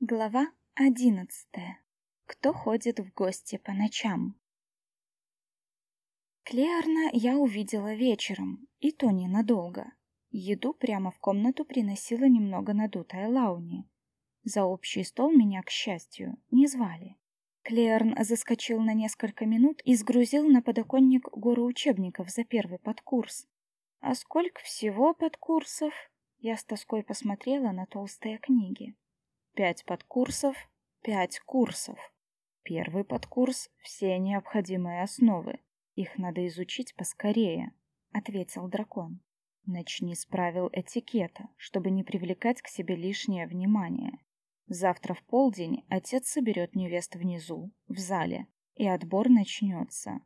Глава одиннадцатая. Кто ходит в гости по ночам? Клеарна я увидела вечером, и то ненадолго. Еду прямо в комнату приносила немного надутая Лауни. За общий стол меня, к счастью, не звали. Клеарн заскочил на несколько минут и сгрузил на подоконник гору учебников за первый подкурс. А сколько всего подкурсов? Я с тоской посмотрела на толстые книги. Пять подкурсов, пять курсов. Первый подкурс — все необходимые основы. Их надо изучить поскорее, — ответил дракон. Начни с правил этикета, чтобы не привлекать к себе лишнее внимание. Завтра в полдень отец соберет невест внизу, в зале, и отбор начнется.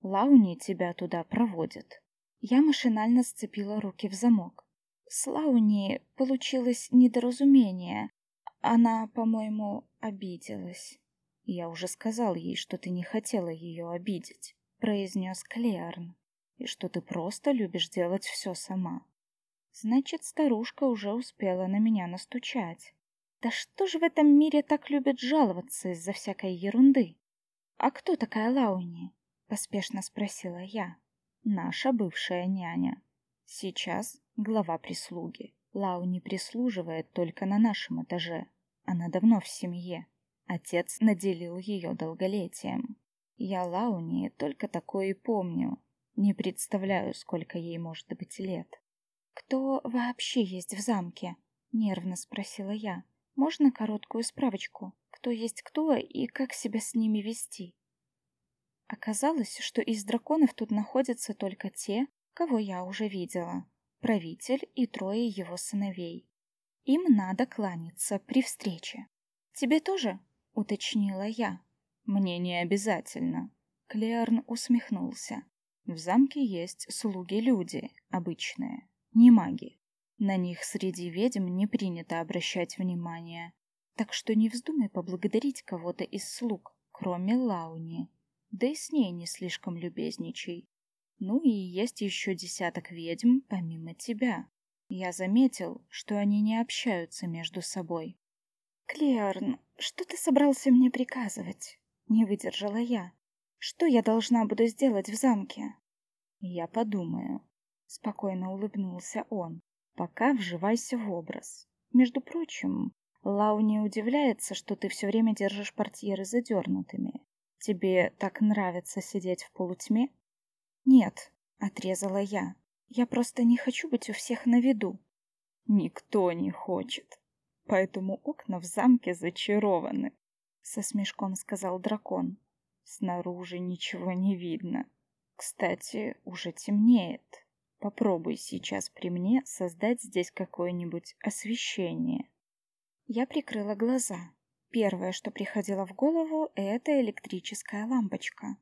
Лауни тебя туда проводит. Я машинально сцепила руки в замок. С Лауни получилось недоразумение. Она, по-моему, обиделась. Я уже сказал ей, что ты не хотела ее обидеть, произнес Клеарн, и что ты просто любишь делать все сама. Значит, старушка уже успела на меня настучать. Да что же в этом мире так любят жаловаться из-за всякой ерунды? А кто такая Лауни? Поспешно спросила я. Наша бывшая няня. Сейчас глава прислуги. Лауни прислуживает только на нашем этаже. Она давно в семье. Отец наделил ее долголетием. Я Лауни только такое и помню. Не представляю, сколько ей может быть лет. «Кто вообще есть в замке?» — нервно спросила я. «Можно короткую справочку? Кто есть кто и как себя с ними вести?» Оказалось, что из драконов тут находятся только те, кого я уже видела. Правитель и трое его сыновей. Им надо кланяться при встрече. Тебе тоже? уточнила я. Мне не обязательно. Клеарн усмехнулся. В замке есть слуги-люди, обычные, не маги. На них среди ведьм не принято обращать внимание. Так что не вздумай поблагодарить кого-то из слуг, кроме Лауни. Да и с ней не слишком любезничай. Ну и есть еще десяток ведьм помимо тебя. Я заметил, что они не общаются между собой. «Клеарн, что ты собрался мне приказывать?» Не выдержала я. «Что я должна буду сделать в замке?» «Я подумаю», — спокойно улыбнулся он. «Пока вживайся в образ. Между прочим, Лау не удивляется, что ты все время держишь портьеры задернутыми. Тебе так нравится сидеть в полутьме?» «Нет», — отрезала я. Я просто не хочу быть у всех на виду. Никто не хочет. Поэтому окна в замке зачарованы, со смешком сказал дракон. Снаружи ничего не видно. Кстати, уже темнеет. Попробуй сейчас при мне создать здесь какое-нибудь освещение. Я прикрыла глаза. Первое, что приходило в голову, это электрическая лампочка.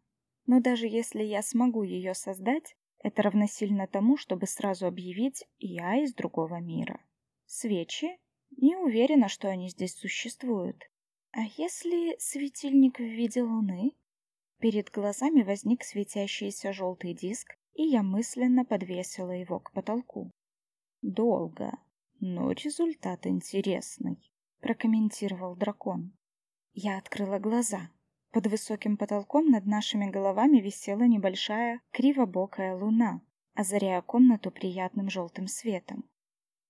Но даже если я смогу ее создать, это равносильно тому, чтобы сразу объявить «я из другого мира». Свечи? Не уверена, что они здесь существуют. А если светильник в виде луны? Перед глазами возник светящийся желтый диск, и я мысленно подвесила его к потолку. «Долго, но результат интересный», — прокомментировал дракон. Я открыла глаза. Под высоким потолком над нашими головами висела небольшая кривобокая луна, озаряя комнату приятным желтым светом.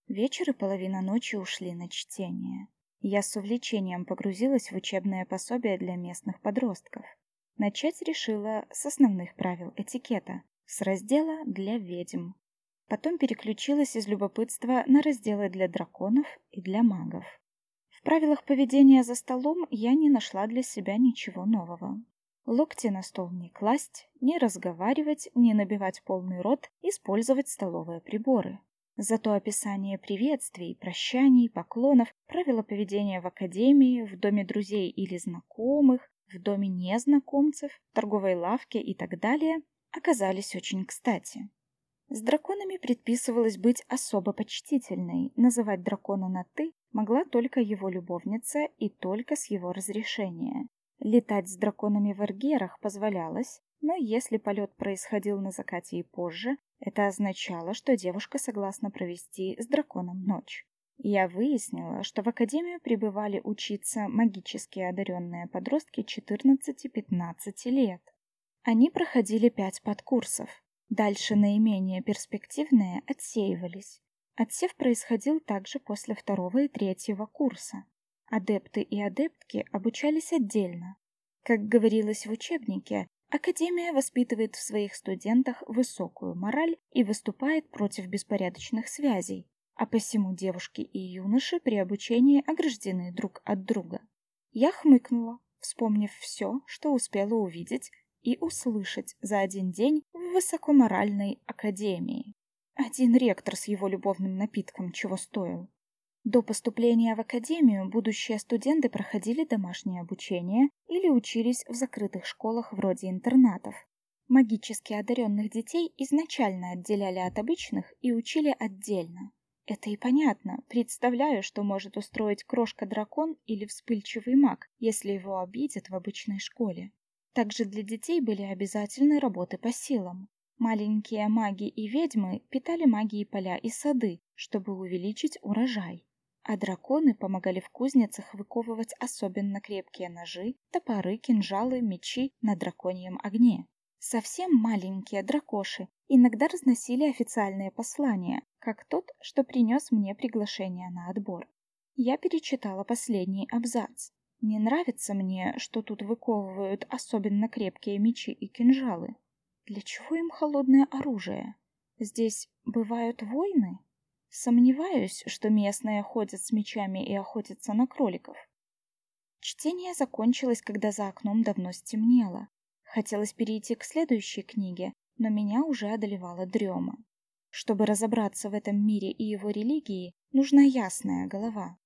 Вечер и половина ночи ушли на чтение. Я с увлечением погрузилась в учебное пособие для местных подростков. Начать решила с основных правил этикета, с раздела «Для ведьм». Потом переключилась из любопытства на разделы для драконов и для магов правилах поведения за столом я не нашла для себя ничего нового. Локти на стол не класть, не разговаривать, не набивать полный рот, использовать столовые приборы. Зато описание приветствий, прощаний, поклонов, правила поведения в академии, в доме друзей или знакомых, в доме незнакомцев, в торговой лавке и так далее оказались очень кстати. С драконами предписывалось быть особо почтительной, называть дракона на «ты» могла только его любовница и только с его разрешения. Летать с драконами в эргерах позволялось, но если полет происходил на закате и позже, это означало, что девушка согласна провести с драконом ночь. Я выяснила, что в академию прибывали учиться магически одаренные подростки 14-15 лет. Они проходили пять подкурсов. Дальше наименее перспективные отсеивались. Отсев происходил также после второго и третьего курса. Адепты и адептки обучались отдельно. Как говорилось в учебнике, Академия воспитывает в своих студентах высокую мораль и выступает против беспорядочных связей, а посему девушки и юноши при обучении ограждены друг от друга. Я хмыкнула, вспомнив все, что успела увидеть и услышать за один день в высокоморальной академии. Один ректор с его любовным напитком чего стоил. До поступления в академию будущие студенты проходили домашнее обучение или учились в закрытых школах вроде интернатов. Магически одаренных детей изначально отделяли от обычных и учили отдельно. Это и понятно. Представляю, что может устроить крошка-дракон или вспыльчивый маг, если его обидят в обычной школе. Также для детей были обязательны работы по силам. Маленькие маги и ведьмы питали магией поля и сады, чтобы увеличить урожай. А драконы помогали в кузницах выковывать особенно крепкие ножи, топоры, кинжалы, мечи на драконьем огне. Совсем маленькие дракоши иногда разносили официальные послания, как тот, что принес мне приглашение на отбор. Я перечитала последний абзац. Не нравится мне, что тут выковывают особенно крепкие мечи и кинжалы. Для чего им холодное оружие? Здесь бывают войны? Сомневаюсь, что местные ходят с мечами и охотятся на кроликов. Чтение закончилось, когда за окном давно стемнело. Хотелось перейти к следующей книге, но меня уже одолевала дрема. Чтобы разобраться в этом мире и его религии, нужна ясная голова.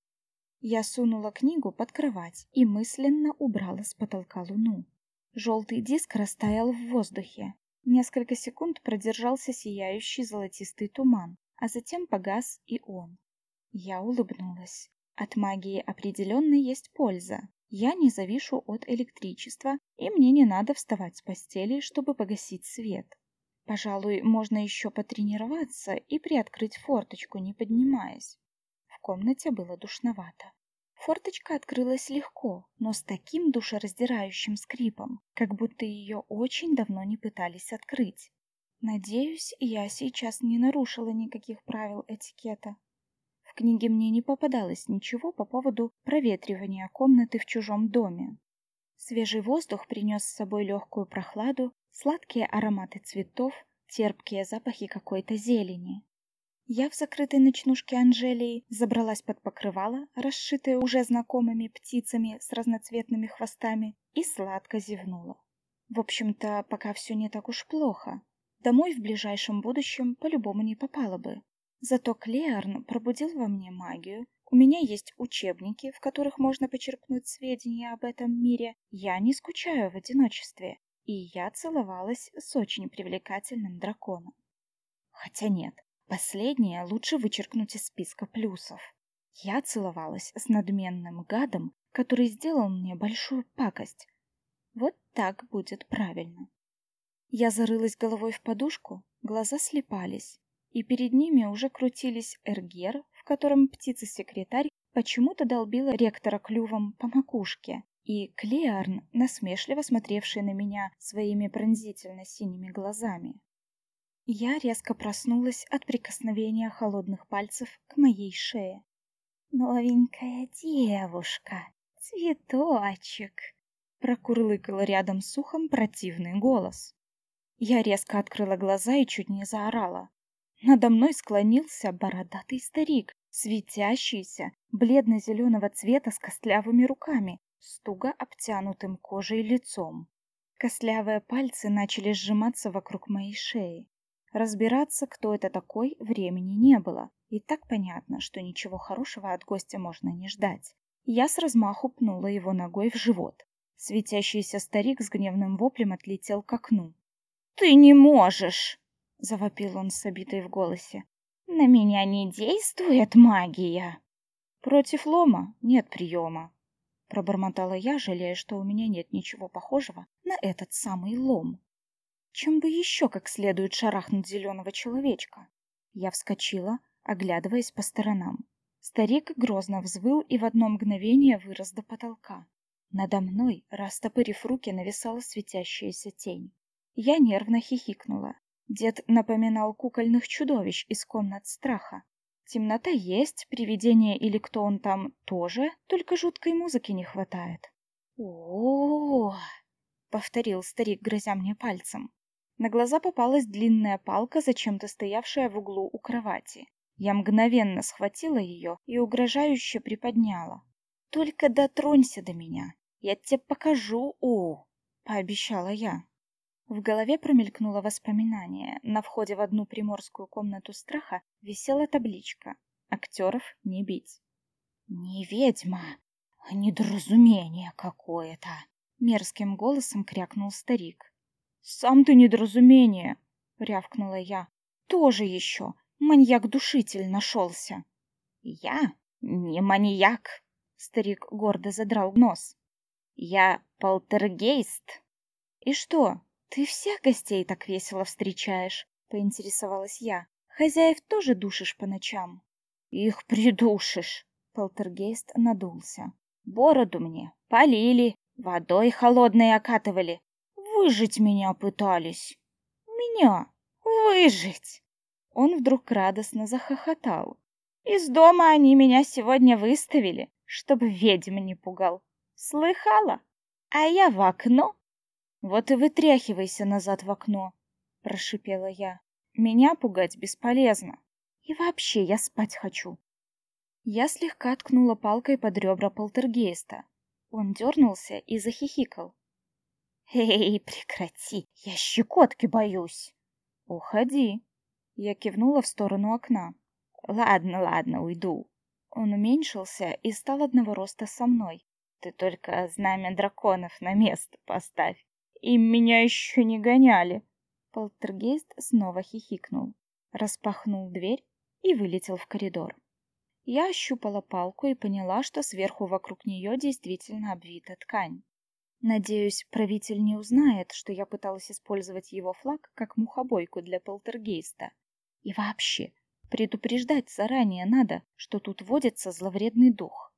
Я сунула книгу под кровать и мысленно убрала с потолка луну. Желтый диск растаял в воздухе. Несколько секунд продержался сияющий золотистый туман, а затем погас и он. Я улыбнулась. От магии определенно есть польза. Я не завишу от электричества, и мне не надо вставать с постели, чтобы погасить свет. Пожалуй, можно еще потренироваться и приоткрыть форточку, не поднимаясь. В комнате было душновато. Форточка открылась легко, но с таким душераздирающим скрипом, как будто ее очень давно не пытались открыть. Надеюсь, я сейчас не нарушила никаких правил этикета. В книге мне не попадалось ничего по поводу проветривания комнаты в чужом доме. Свежий воздух принес с собой легкую прохладу, сладкие ароматы цветов, терпкие запахи какой-то зелени. Я в закрытой ночнушке Анжелии забралась под покрывало, расшитое уже знакомыми птицами с разноцветными хвостами, и сладко зевнула. В общем-то, пока все не так уж плохо. Домой в ближайшем будущем по-любому не попала бы. Зато Клеарн пробудил во мне магию. У меня есть учебники, в которых можно почерпнуть сведения об этом мире. Я не скучаю в одиночестве. И я целовалась с очень привлекательным драконом. Хотя нет, последнее лучше вычеркнуть из списка плюсов. Я целовалась с надменным гадом, который сделал мне большую пакость. Вот так будет правильно. Я зарылась головой в подушку, глаза слепались, и перед ними уже крутились эргер, в котором птица-секретарь почему-то долбила ректора клювом по макушке, и Клеарн, насмешливо смотревший на меня своими пронзительно-синими глазами. Я резко проснулась от прикосновения холодных пальцев к моей шее. «Новенькая девушка, цветочек!» Прокурлыкал рядом с ухом противный голос. Я резко открыла глаза и чуть не заорала. Надо мной склонился бородатый старик, светящийся, бледно-зеленого цвета с костлявыми руками, с туго обтянутым кожей лицом. Костлявые пальцы начали сжиматься вокруг моей шеи. Разбираться, кто это такой, времени не было. И так понятно, что ничего хорошего от гостя можно не ждать. Я с размаху пнула его ногой в живот. Светящийся старик с гневным воплем отлетел к окну. «Ты не можешь!» — завопил он с обитой в голосе. «На меня не действует магия!» «Против лома нет приема», — пробормотала я, жалея, что у меня нет ничего похожего на этот самый лом. Чем бы еще как следует шарахнуть зеленого человечка? Я вскочила, оглядываясь по сторонам. Старик грозно взвыл и в одно мгновение вырос до потолка. Надо мной, растопырив руки, нависала светящаяся тень. Я нервно хихикнула. Дед напоминал кукольных чудовищ из комнат страха. Темнота есть, привидение или кто он там тоже, только жуткой музыки не хватает. о, -о, -о, повторил старик, грозя мне пальцем. На глаза попалась длинная палка, зачем-то стоявшая в углу у кровати. Я мгновенно схватила ее и угрожающе приподняла. «Только дотронься до меня, я тебе покажу, о!» — пообещала я. В голове промелькнуло воспоминание. На входе в одну приморскую комнату страха висела табличка «Актеров не бить». «Не ведьма, а недоразумение какое-то!» Мерзким голосом крякнул старик. «Сам ты недоразумение!» — рявкнула я. «Тоже еще! Маньяк-душитель нашелся!» «Я не маньяк!» — старик гордо задрал нос. «Я полтергейст!» «И что, ты всех гостей так весело встречаешь?» — поинтересовалась я. «Хозяев тоже душишь по ночам?» «Их придушишь!» — полтергейст надулся. «Бороду мне полили, водой холодной окатывали, Выжить меня пытались. Меня выжить. Он вдруг радостно захохотал. Из дома они меня сегодня выставили, чтобы ведьм не пугал. Слыхала? А я в окно. Вот и вытряхивайся назад в окно, прошипела я. Меня пугать бесполезно. И вообще я спать хочу. Я слегка ткнула палкой под ребра полтергейста. Он дернулся и захихикал. Эй, прекрати, я щекотки боюсь. Уходи. Я кивнула в сторону окна. Ладно, ладно, уйду. Он уменьшился и стал одного роста со мной. Ты только знамя драконов на место поставь. Им меня еще не гоняли. Полтергейст снова хихикнул, распахнул дверь и вылетел в коридор. Я ощупала палку и поняла, что сверху вокруг нее действительно обвита ткань. Надеюсь, правитель не узнает, что я пыталась использовать его флаг как мухобойку для полтергейста. И вообще, предупреждать заранее надо, что тут водится зловредный дух.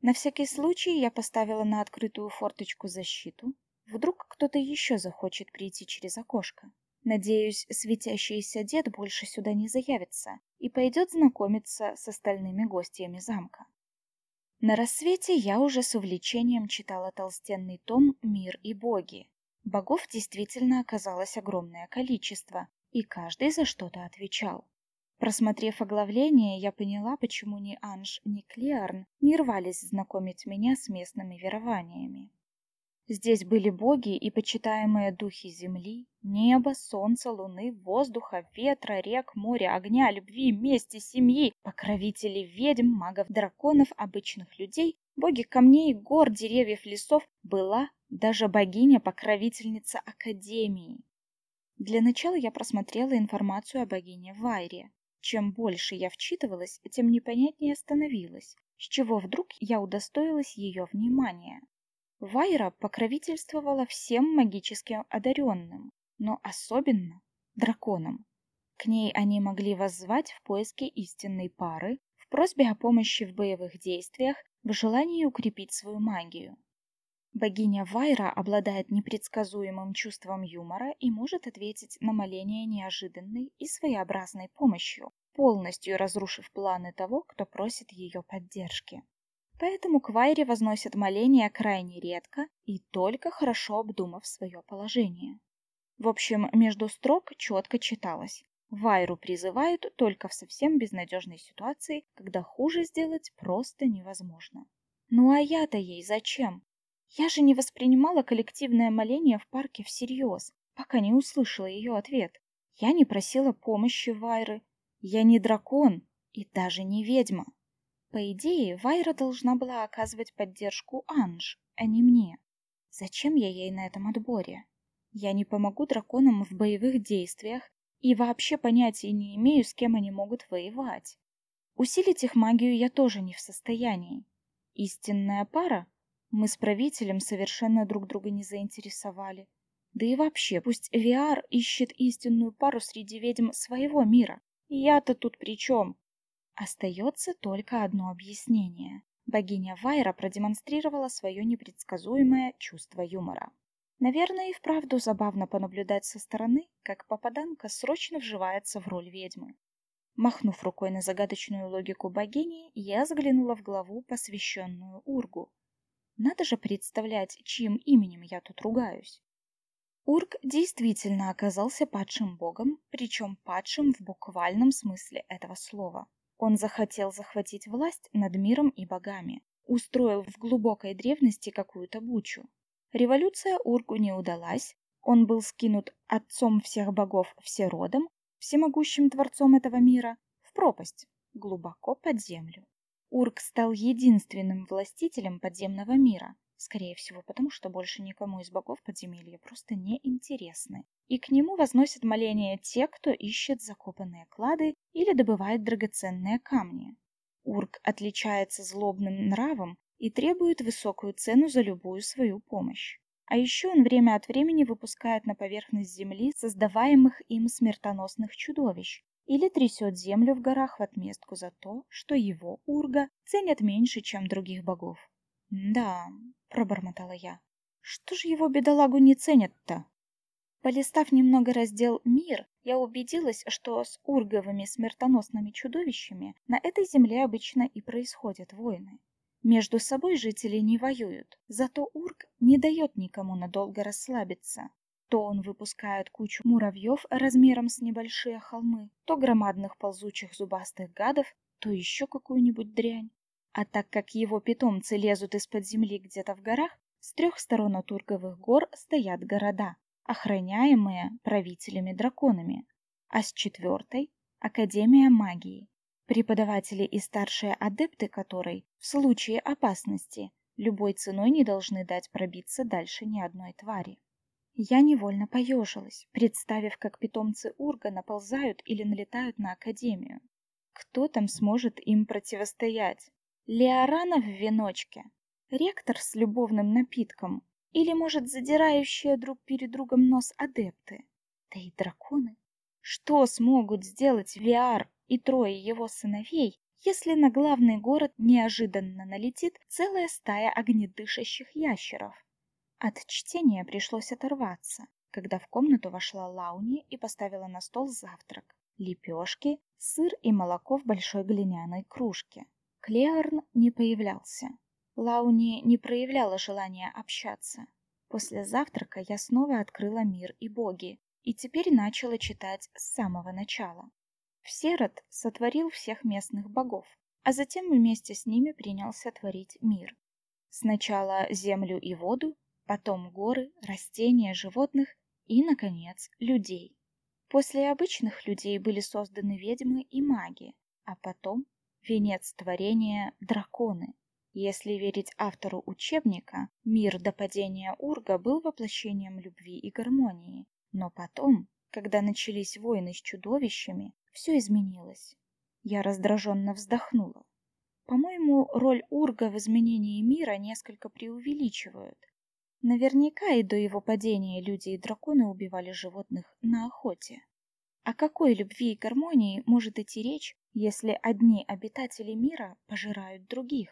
На всякий случай я поставила на открытую форточку защиту. Вдруг кто-то еще захочет прийти через окошко. Надеюсь, светящийся дед больше сюда не заявится и пойдет знакомиться с остальными гостями замка. На рассвете я уже с увлечением читала толстенный том «Мир и боги». Богов действительно оказалось огромное количество, и каждый за что-то отвечал. Просмотрев оглавление, я поняла, почему ни Анж, ни Клеарн не рвались знакомить меня с местными верованиями. Здесь были боги и почитаемые духи земли, неба, солнца, луны, воздуха, ветра, рек, моря, огня, любви, мести, семьи, покровители ведьм, магов, драконов, обычных людей, боги камней, гор, деревьев, лесов, была даже богиня-покровительница Академии. Для начала я просмотрела информацию о богине Вайре. Чем больше я вчитывалась, тем непонятнее становилась, с чего вдруг я удостоилась ее внимания. Вайра покровительствовала всем магически одаренным, но особенно драконам. К ней они могли воззвать в поиске истинной пары, в просьбе о помощи в боевых действиях, в желании укрепить свою магию. Богиня Вайра обладает непредсказуемым чувством юмора и может ответить на моление неожиданной и своеобразной помощью, полностью разрушив планы того, кто просит ее поддержки. Поэтому к Вайре возносят моления крайне редко и только хорошо обдумав свое положение. В общем, между строк четко читалось. Вайру призывают только в совсем безнадежной ситуации, когда хуже сделать просто невозможно. Ну а я-то ей зачем? Я же не воспринимала коллективное моление в парке всерьез, пока не услышала ее ответ. Я не просила помощи Вайры. Я не дракон и даже не ведьма. По идее, Вайра должна была оказывать поддержку Анж, а не мне. Зачем я ей на этом отборе? Я не помогу драконам в боевых действиях и вообще понятия не имею, с кем они могут воевать. Усилить их магию я тоже не в состоянии. Истинная пара? Мы с правителем совершенно друг друга не заинтересовали. Да и вообще, пусть Виар ищет истинную пару среди ведьм своего мира. Я-то тут при чем? Остается только одно объяснение. Богиня Вайра продемонстрировала свое непредсказуемое чувство юмора. Наверное, и вправду забавно понаблюдать со стороны, как попаданка срочно вживается в роль ведьмы. Махнув рукой на загадочную логику богини, я заглянула в главу, посвященную Ургу. Надо же представлять, чьим именем я тут ругаюсь. Ург действительно оказался падшим богом, причем падшим в буквальном смысле этого слова. Он захотел захватить власть над миром и богами, устроил в глубокой древности какую-то бучу. Революция Ургу не удалась, он был скинут отцом всех богов всеродом, всемогущим творцом этого мира, в пропасть, глубоко под землю. Урк стал единственным властителем подземного мира, скорее всего потому, что больше никому из богов подземелья просто не интересны, и к нему возносят моления те, кто ищет закопанные клады или добывает драгоценные камни. Урк отличается злобным нравом и требует высокую цену за любую свою помощь. А еще он время от времени выпускает на поверхность Земли создаваемых им смертоносных чудовищ или трясет землю в горах в отместку за то, что его Урга ценят меньше, чем других богов. «Да», — пробормотала я, — «что же его бедолагу не ценят-то?» Полистав немного раздел «Мир», я убедилась, что с урговыми смертоносными чудовищами на этой земле обычно и происходят войны. Между собой жители не воюют, зато Урк не дает никому надолго расслабиться. То он выпускает кучу муравьев размером с небольшие холмы, то громадных ползучих зубастых гадов, то еще какую-нибудь дрянь. А так как его питомцы лезут из-под земли где-то в горах, с трех сторон от Урговых гор стоят города, охраняемые правителями-драконами, а с четвертой — Академия магии, преподаватели и старшие адепты которой в случае опасности любой ценой не должны дать пробиться дальше ни одной твари. Я невольно поежилась, представив, как питомцы Урга наползают или налетают на Академию. Кто там сможет им противостоять? Леорана в веночке? Ректор с любовным напитком? Или, может, задирающие друг перед другом нос адепты? Да и драконы. Что смогут сделать Виар и трое его сыновей, если на главный город неожиданно налетит целая стая огнедышащих ящеров. От чтения пришлось оторваться, когда в комнату вошла Лауни и поставила на стол завтрак. Лепешки, сыр и молоко в большой глиняной кружке. Клеарн не появлялся. Лауни не проявляла желания общаться. После завтрака я снова открыла «Мир и боги» и теперь начала читать с самого начала. Всерод сотворил всех местных богов, а затем вместе с ними принялся творить мир. Сначала землю и воду, потом горы, растения, животных и, наконец, людей. После обычных людей были созданы ведьмы и маги, а потом венец творения – драконы. Если верить автору учебника, мир до падения Урга был воплощением любви и гармонии, но потом, когда начались войны с чудовищами, все изменилось. Я раздраженно вздохнула. По-моему, роль Урга в изменении мира несколько преувеличивают. Наверняка и до его падения люди и драконы убивали животных на охоте. О какой любви и гармонии может идти речь, если одни обитатели мира пожирают других?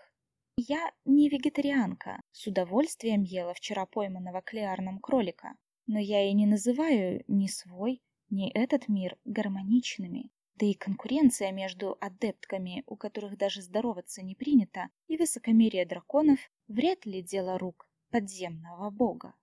Я не вегетарианка, с удовольствием ела вчера пойманного клеарном кролика, но я и не называю ни свой, ни этот мир гармоничными. Да и конкуренция между адептками, у которых даже здороваться не принято, и высокомерие драконов вряд ли дело рук подземного бога.